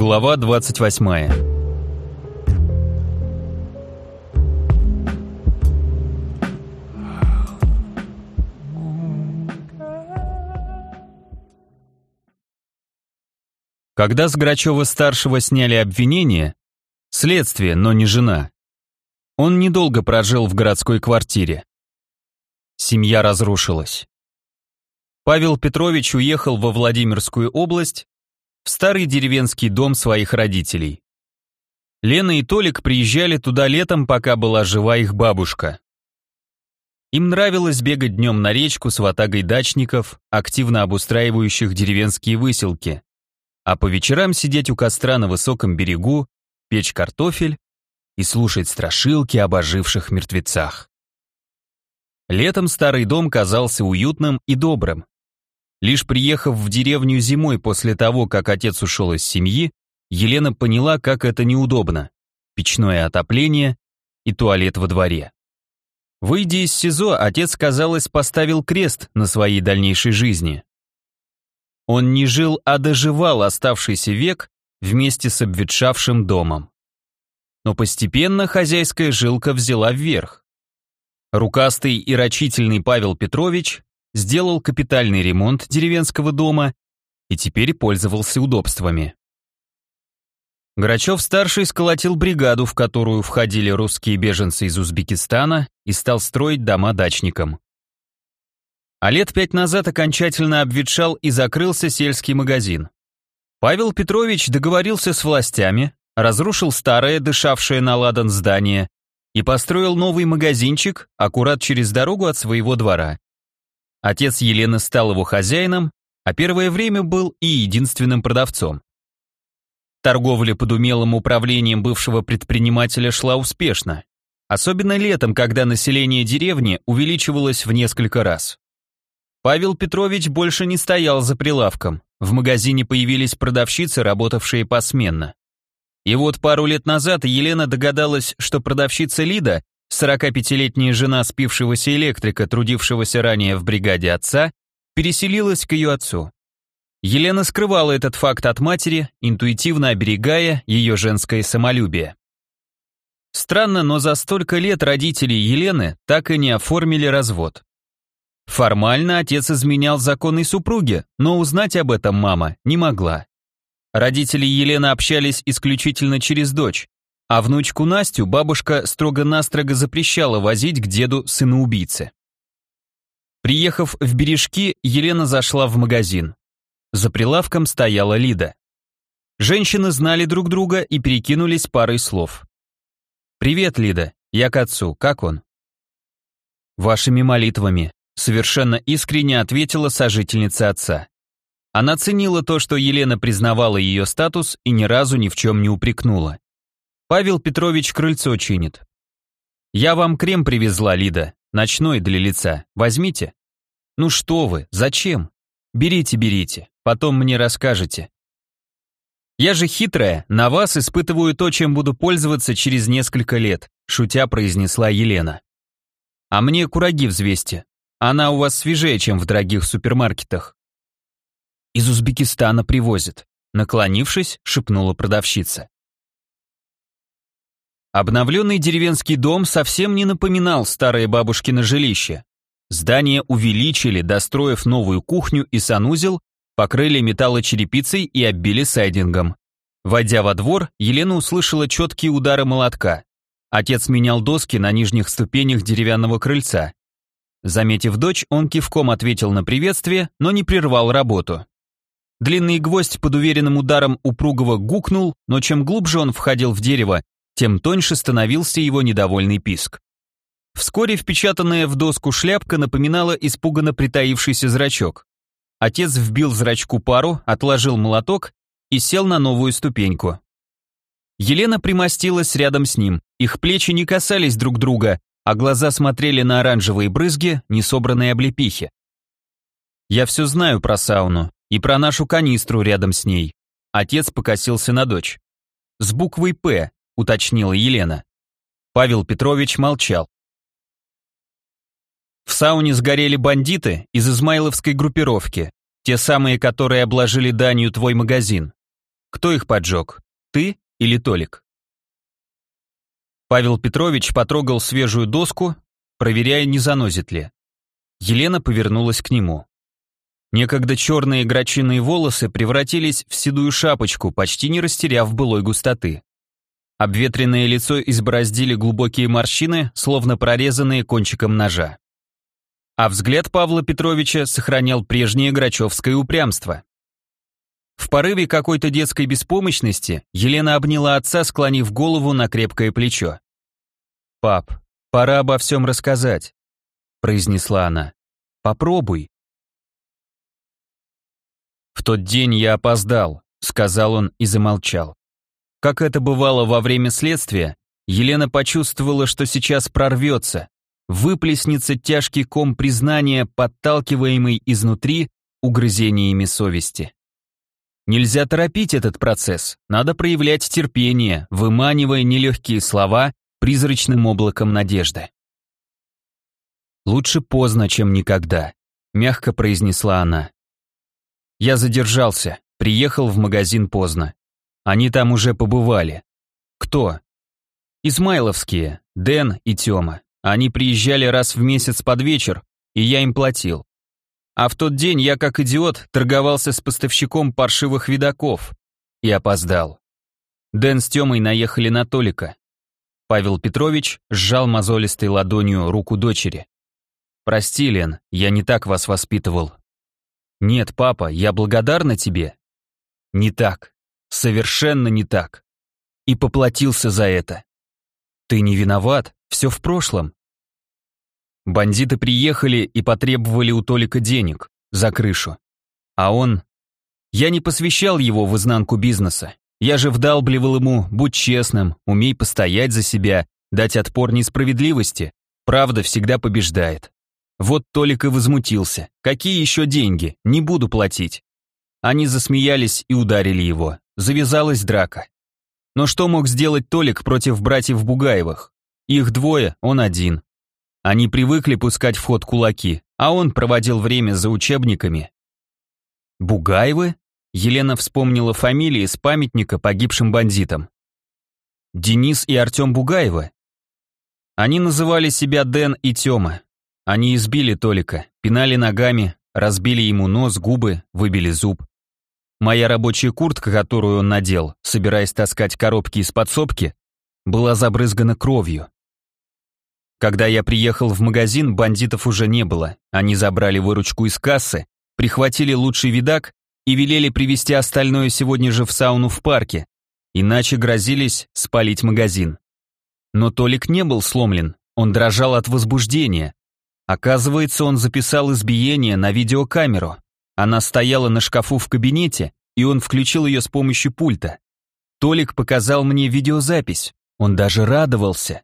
Глава 28 Когда с Грачева-старшего сняли обвинение, следствие, но не жена, он недолго прожил в городской квартире. Семья разрушилась. Павел Петрович уехал во Владимирскую область старый деревенский дом своих родителей. Лена и Толик приезжали туда летом, пока была жива их бабушка. Им нравилось бегать днем на речку с ватагой дачников, активно обустраивающих деревенские выселки, а по вечерам сидеть у костра на высоком берегу, печь картофель и слушать страшилки об оживших мертвецах. Летом старый дом казался уютным и добрым, Лишь приехав в деревню зимой после того, как отец ушел из семьи, Елена поняла, как это неудобно. Печное отопление и туалет во дворе. Выйдя из СИЗО, отец, казалось, поставил крест на своей дальнейшей жизни. Он не жил, а доживал оставшийся век вместе с обветшавшим домом. Но постепенно хозяйская жилка взяла вверх. Рукастый и рачительный Павел Петрович сделал капитальный ремонт деревенского дома и теперь пользовался удобствами. Грачев-старший сколотил бригаду, в которую входили русские беженцы из Узбекистана и стал строить дома дачникам. А лет пять назад окончательно обветшал и закрылся сельский магазин. Павел Петрович договорился с властями, разрушил старое, дышавшее на ладан здание и построил новый магазинчик аккурат через дорогу от своего двора. Отец Елены стал его хозяином, а первое время был и единственным продавцом. Торговля под умелым управлением бывшего предпринимателя шла успешно, особенно летом, когда население деревни увеличивалось в несколько раз. Павел Петрович больше не стоял за прилавком, в магазине появились продавщицы, работавшие посменно. И вот пару лет назад Елена догадалась, что продавщица Лида 45-летняя жена спившегося электрика, трудившегося ранее в бригаде отца, переселилась к ее отцу. Елена скрывала этот факт от матери, интуитивно оберегая ее женское самолюбие. Странно, но за столько лет родители Елены так и не оформили развод. Формально отец изменял законной супруге, но узнать об этом мама не могла. Родители Елены общались исключительно через дочь, а внучку Настю бабушка строго-настрого запрещала возить к деду сына убийцы. Приехав в Бережки, Елена зашла в магазин. За прилавком стояла Лида. Женщины знали друг друга и перекинулись парой слов. «Привет, Лида. Я к отцу. Как он?» «Вашими молитвами», — совершенно искренне ответила сожительница отца. Она ценила то, что Елена признавала ее статус и ни разу ни в чем не упрекнула. Павел Петрович крыльцо чинит. Я вам крем привезла, Лида, ночной для лица. Возьмите. Ну что вы, зачем? Берите, берите, потом мне расскажете. Я же хитрая, на вас испытываю то, чем буду пользоваться через несколько лет, шутя произнесла Елена. А мне кураги взвесьте. Она у вас свежее, чем в дорогих супермаркетах. Из Узбекистана привозят. Наклонившись, шепнула продавщица. Обновленный деревенский дом совсем не напоминал старое бабушкино жилище. Здание увеличили, достроив новую кухню и санузел, покрыли металлочерепицей и оббили сайдингом. Войдя во двор, Елена услышала четкие удары молотка. Отец менял доски на нижних ступенях деревянного крыльца. Заметив дочь, он кивком ответил на приветствие, но не прервал работу. Длинный гвоздь под уверенным ударом упругого гукнул, но чем глубже он входил в дерево, тем тоньше становился его недовольный писк. Вскоре впечатанная в доску шляпка напоминала испуганно притаившийся зрачок. Отец вбил зрачку пару, отложил молоток и сел на новую ступеньку. Елена примостилась рядом с ним, их плечи не касались друг друга, а глаза смотрели на оранжевые брызги, несобранные облепихи. «Я все знаю про сауну и про нашу канистру рядом с ней». Отец покосился на дочь. «С буквой «П», уточнила Елена. Павел Петрович молчал. В сауне сгорели бандиты из измайловской группировки, те самые, которые обложили данью твой магазин. Кто их поджег? Ты или Толик? Павел Петрович потрогал свежую доску, проверяя, не занозит ли. Елена повернулась к нему. Некогда черные грачиные волосы превратились в седую шапочку, почти не растеряв былой густоты. Обветренное лицо избороздили глубокие морщины, словно прорезанные кончиком ножа. А взгляд Павла Петровича сохранял прежнее грачевское упрямство. В порыве какой-то детской беспомощности Елена обняла отца, склонив голову на крепкое плечо. «Пап, пора обо всем рассказать», — произнесла она. «Попробуй». «В тот день я опоздал», — сказал он и замолчал. Как это бывало во время следствия, Елена почувствовала, что сейчас прорвется, выплеснется тяжкий ком признания, подталкиваемый изнутри угрызениями совести. Нельзя торопить этот процесс, надо проявлять терпение, выманивая нелегкие слова призрачным облаком надежды. «Лучше поздно, чем никогда», — мягко произнесла она. Я задержался, приехал в магазин поздно. Они там уже побывали. Кто? Измайловские, Дэн и Тёма. Они приезжали раз в месяц под вечер, и я им платил. А в тот день я, как идиот, торговался с поставщиком паршивых видаков и опоздал. Дэн с Тёмой наехали на Толика. Павел Петрович сжал мозолистой ладонью руку дочери. «Прости, Лен, я не так вас воспитывал». «Нет, папа, я благодарна тебе». «Не так. Совершенно не так. И поплатился за это. Ты не виноват, все в прошлом. Бандиты приехали и потребовали у Толика денег за крышу. А он... Я не посвящал его в изнанку бизнеса. Я же вдалбливал ему, будь честным, умей постоять за себя, дать отпор несправедливости. Правда всегда побеждает. Вот Толик и возмутился. Какие еще деньги? Не буду платить. Они засмеялись и ударили его. Завязалась драка. Но что мог сделать Толик против братьев Бугаевых? Их двое, он один. Они привыкли пускать в ход кулаки, а он проводил время за учебниками. Бугаевы? Елена вспомнила фамилии с памятника погибшим бандитам. Денис и Артем Бугаевы. Они называли себя Дэн и Тёма. Они избили Толика, пинали ногами, разбили ему нос, губы, выбили зуб. Моя рабочая куртка, которую он надел, собираясь таскать коробки из подсобки, была забрызгана кровью. Когда я приехал в магазин, бандитов уже не было. Они забрали выручку из кассы, прихватили лучший видак и велели привезти остальное сегодня же в сауну в парке, иначе грозились спалить магазин. Но Толик не был сломлен, он дрожал от возбуждения. Оказывается, он записал избиение на видеокамеру. Она стояла на шкафу в кабинете, и он включил ее с помощью пульта. Толик показал мне видеозапись. Он даже радовался.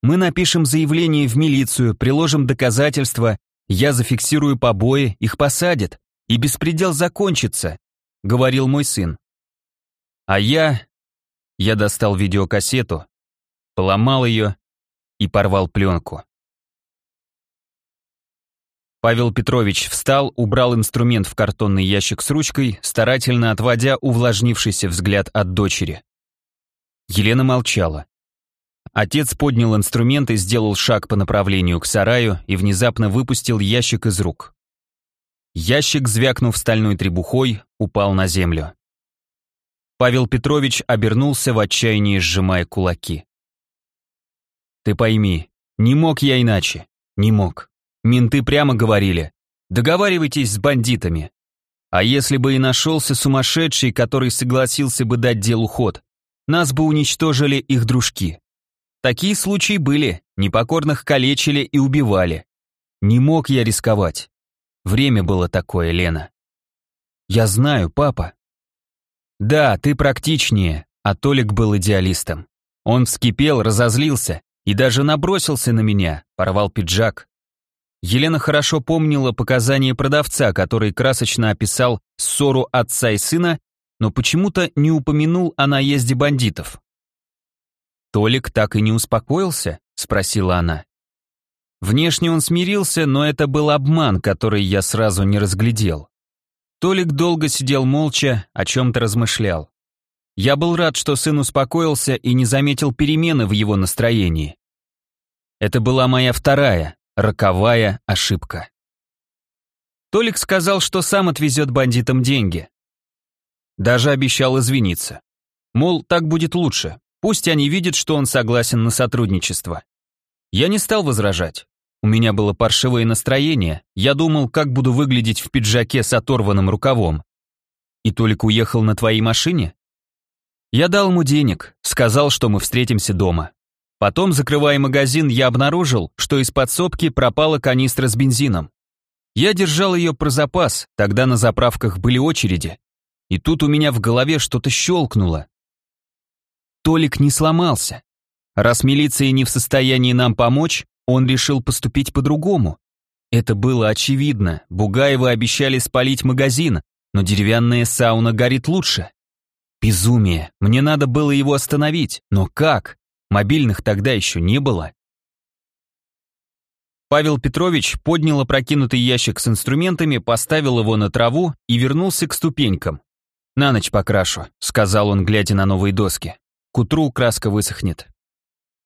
Мы напишем заявление в милицию, приложим доказательства, я зафиксирую побои, их посадят, и беспредел закончится, говорил мой сын. А я... Я достал видеокассету, поломал ее и порвал пленку. Павел Петрович встал, убрал инструмент в картонный ящик с ручкой, старательно отводя увлажнившийся взгляд от дочери. Елена молчала. Отец поднял инструмент и сделал шаг по направлению к сараю и внезапно выпустил ящик из рук. Ящик, звякнув стальной требухой, упал на землю. Павел Петрович обернулся в отчаянии, сжимая кулаки. «Ты пойми, не мог я иначе, не мог. Менты прямо говорили, договаривайтесь с бандитами. А если бы и нашелся сумасшедший, который согласился бы дать делу ход, нас бы уничтожили их дружки. Такие случаи были, непокорных калечили и убивали. Не мог я рисковать. Время было такое, Лена. Я знаю, папа. Да, ты практичнее, а Толик был идеалистом. Он вскипел, разозлился и даже набросился на меня, порвал пиджак, Елена хорошо помнила показания продавца, который красочно описал ссору отца и сына, но почему-то не упомянул о наезде бандитов. «Толик так и не успокоился?» — спросила она. Внешне он смирился, но это был обман, который я сразу не разглядел. Толик долго сидел молча, о чем-то размышлял. Я был рад, что сын успокоился и не заметил перемены в его настроении. Это была моя вторая, роковая ошибка. Толик сказал, что сам отвезет бандитам деньги. Даже обещал извиниться. Мол, так будет лучше. Пусть они видят, что он согласен на сотрудничество. Я не стал возражать. У меня было паршивое настроение. Я думал, как буду выглядеть в пиджаке с оторванным рукавом. И Толик уехал на твоей машине? Я дал ему денег, сказал, что мы встретимся дома. Потом, закрывая магазин, я обнаружил, что из подсобки пропала канистра с бензином. Я держал ее про запас, тогда на заправках были очереди. И тут у меня в голове что-то щелкнуло. Толик не сломался. Раз милиция не в состоянии нам помочь, он решил поступить по-другому. Это было очевидно, Бугаевы обещали спалить магазин, но деревянная сауна горит лучше. Безумие. Мне надо было его остановить. Но как? Мобильных тогда еще не было. Павел Петрович поднял опрокинутый ящик с инструментами, поставил его на траву и вернулся к ступенькам. «На ночь покрашу», — сказал он, глядя на новые доски. «К утру краска высохнет».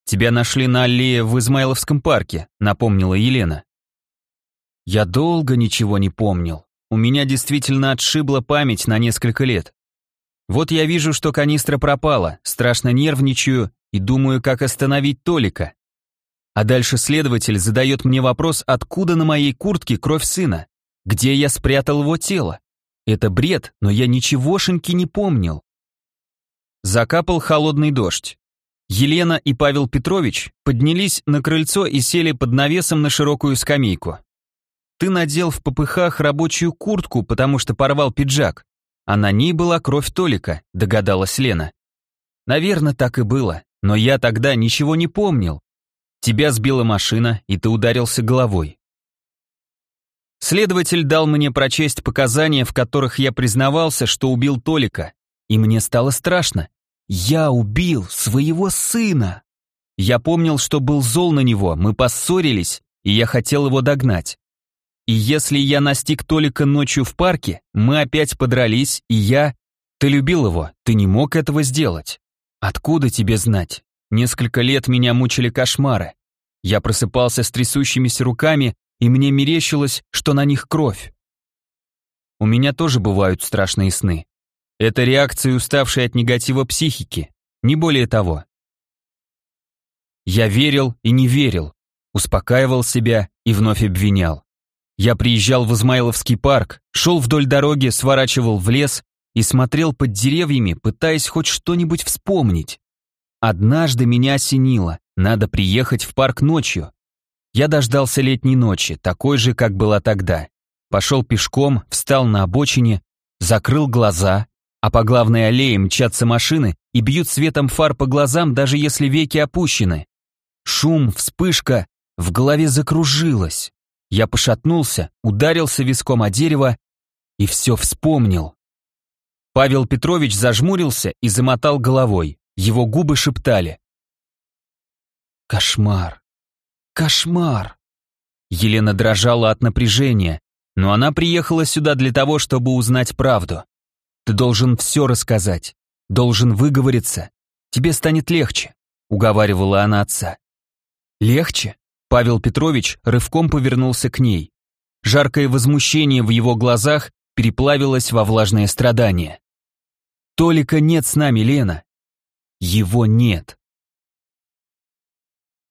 «Тебя нашли на аллее в Измайловском парке», — напомнила Елена. Я долго ничего не помнил. У меня действительно отшибла память на несколько лет. Вот я вижу, что канистра пропала, страшно нервничаю и думаю, как остановить Толика. А дальше следователь задает мне вопрос, откуда на моей куртке кровь сына, где я спрятал его тело. Это бред, но я ничегошеньки не помнил. Закапал холодный дождь. Елена и Павел Петрович поднялись на крыльцо и сели под навесом на широкую скамейку. Ты надел в попыхах рабочую куртку, потому что порвал пиджак. А на ней была кровь Толика, догадалась Лена. Наверное, так и было, но я тогда ничего не помнил. Тебя сбила машина, и ты ударился головой. Следователь дал мне прочесть показания, в которых я признавался, что убил Толика, и мне стало страшно. Я убил своего сына. Я помнил, что был зол на него, мы поссорились, и я хотел его догнать. И если я настиг Толика ночью в парке, мы опять подрались, и я... Ты любил его, ты не мог этого сделать. Откуда тебе знать? Несколько лет меня мучили кошмары. Я просыпался с трясущимися руками, и мне мерещилось, что на них кровь. У меня тоже бывают страшные сны. Это реакция уставшей от негатива психики, не более того. Я верил и не верил, успокаивал себя и вновь обвинял. Я приезжал в Измайловский парк, шел вдоль дороги, сворачивал в лес и смотрел под деревьями, пытаясь хоть что-нибудь вспомнить. Однажды меня осенило, надо приехать в парк ночью. Я дождался летней ночи, такой же, как была тогда. Пошел пешком, встал на обочине, закрыл глаза, а по главной аллее мчатся машины и бьют светом фар по глазам, даже если веки опущены. Шум, вспышка, в голове закружилось. Я пошатнулся, ударился виском о дерево и все вспомнил. Павел Петрович зажмурился и замотал головой. Его губы шептали. «Кошмар! Кошмар!» Елена дрожала от напряжения, но она приехала сюда для того, чтобы узнать правду. «Ты должен все рассказать, должен выговориться. Тебе станет легче», — уговаривала она отца. «Легче? Павел Петрович рывком повернулся к ней. Жаркое возмущение в его глазах переплавилось во влажное страдание. «Толика нет с нами, Лена». «Его нет.